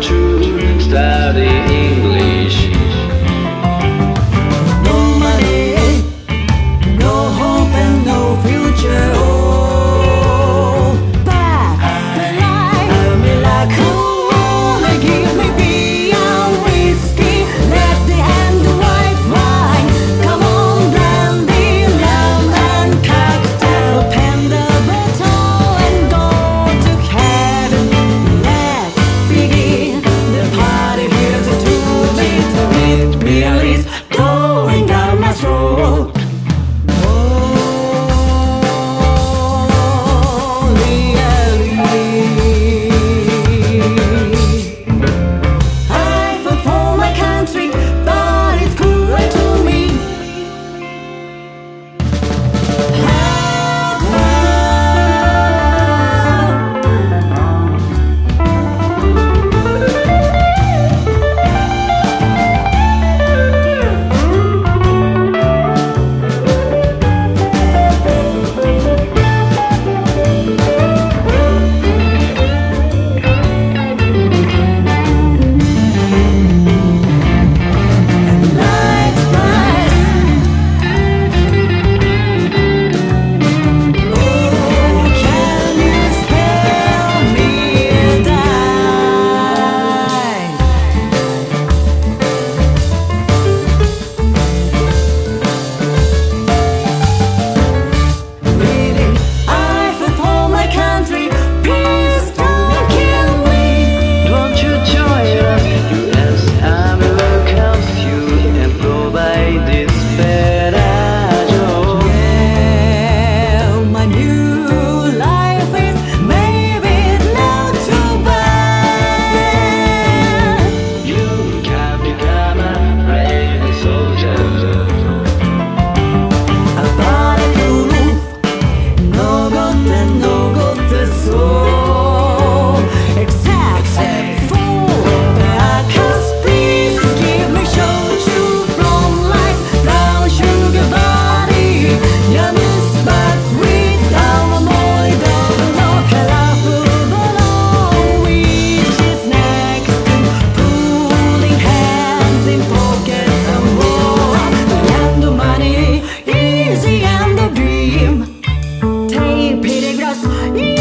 true study. Yes.